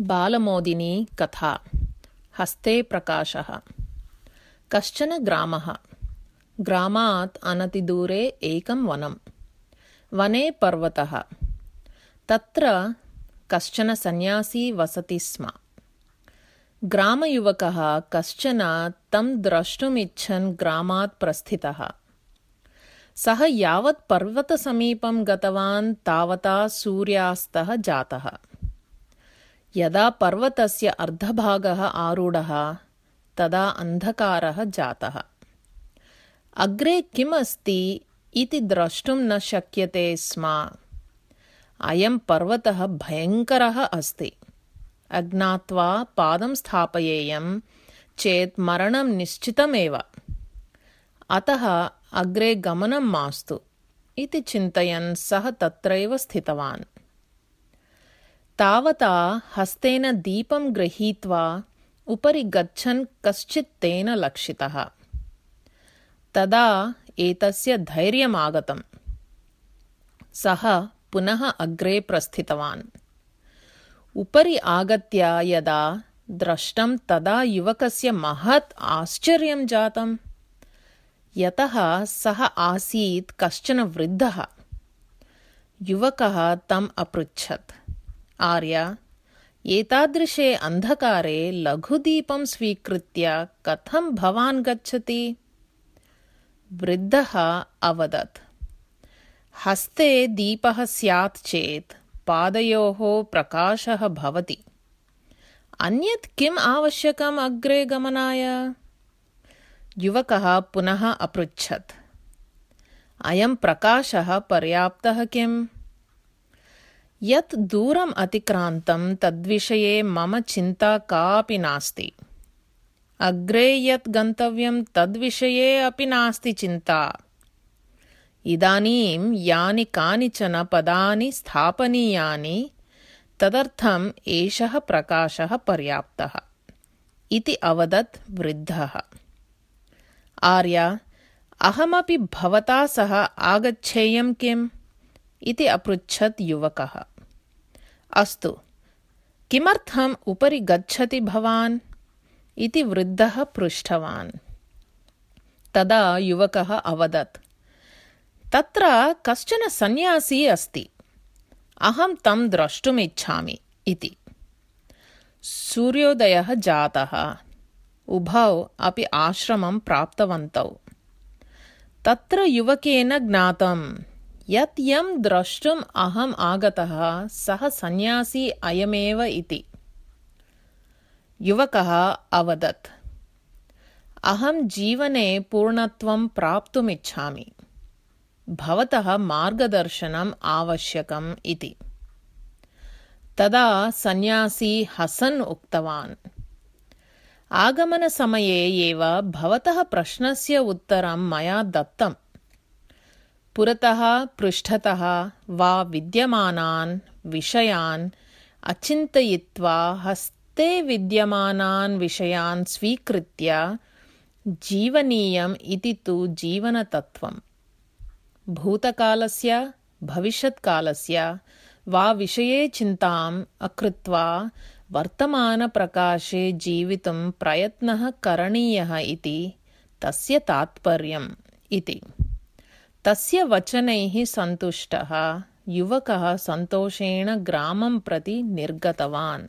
बालमोदिनी कथा। हस्ते प्रकाशः। कश्चन ग्रामः। ग्रामात् अनतिदूरे एकं वनं। वने पर्वतः। तत्र कश्चन सन्यासी वसति स्म। ग्रामयुवकः कश्चन तं द्रष्टुमिच्छन् ग्रामात् प्रस्थितः। सः यावत् पर्वतसमीपं गतवान् तावता सूर्यास्तः जातः यदा पर्वतस्य अर्धभागः आरूढः तदा अन्धकारः जातः। अग्रे किम् अस्ति इति द्रष्टुं न शक्यते स्म। अयं पर्वतः भयङ्करः अस्ति। अज्ञात्वा पादं स्थापयेयं चेत् मरणं निश्चितमेव। अतः अग्रे गमनं मास्तु इति चिन्तयन् सः तत्रैव स्थितवान् तावता हस्तेन दीपं गृहीत्वा उपरि गच्छन् कश्चित् तेन लक्षितः। तदा एतस्य धैर्यमागतम्। सः पुनः अग्रे प्रस्थितवान्। उपरि आगत्य यदा द्रष्टं तदा युवकस्य महत् आश्चर्यं जातम्। यतः सः आसीत् कश्चन वृद्धः। युवकः तम् अपृच्छत् आर्य एतादृशे अन्धकारे लघुदीपं स्वीकृत्य कथं भवान् गच्छति? वृद्धः अवदत्। हस्ते दीपः स्यात् चेत् पादयोः प्रकाशः भवति। अन्यत् किम् आवश्यकम् अग्रे गमनाय? युवकः पुनः अपृच्छत्। अयं प्रकाशः पर्याप्तः किम् यत् दूरम् अतिक्रान्तं तद्विषये मम चिन्ता कापि नास्ति। अग्रे यत् गन्तव्यं तद्विषये अपि नास्ति चिन्ता। इदानीं यानि कानिचन पदानि स्थापनीयानि तदर्थम् एषः प्रकाशः पर्याप्तः। इति अवदत् वृद्धः। आर्य अहमपि भवता सह आगच्छेयं किम्? इति अपृच्छत् युवकः अस्तु। किमर्थम् उपरि गच्छति भवान्? इति वृद्धः पृष्टवान्। तदा युवकः अवदत्। तत्र कश्चन सन्यासी अस्ति। अहं तं द्रष्टुमिच्छामि इति। सूर्योदयः जातः। उभौ अपि आश्रमं प्राप्तवन्तौ। तत्र युवकेन ज्ञातम् यत् यं द्रष्टुम् अहम् आगतः सः सन्यासी अयमेव इति। युवकः अवदत्। अहं जीवने पूर्णत्वं प्राप्तुमिच्छामि। भवतः मार्गदर्शनम् आवश्यकम् इति। तदा सन्यासी हसन् उक्तवान्। आगमनसमये एव भवतः प्रश्नस्य उत्तरं मया दत्तम् पुरतः पृष्ठतः वा विद्यमानान् विषयान् अचिन्तयित्वा हस्ते विद्यमानान् विषयान् स्वीकृत्य जीवनीयम् इति तु जीवनतत्त्वम्। भूतकालस्य भविष्यत्कालस्य वा विषये चिन्ताम् अकृत्वा वर्तमानप्रकाशे जीवितुं प्रयत्नः करणीयः इति तस्य तात्पर्यम् इति तस्य वचनैः सन्तुष्टः। युवकः सन्तोषेण ग्रामं प्रति निर्गतवान्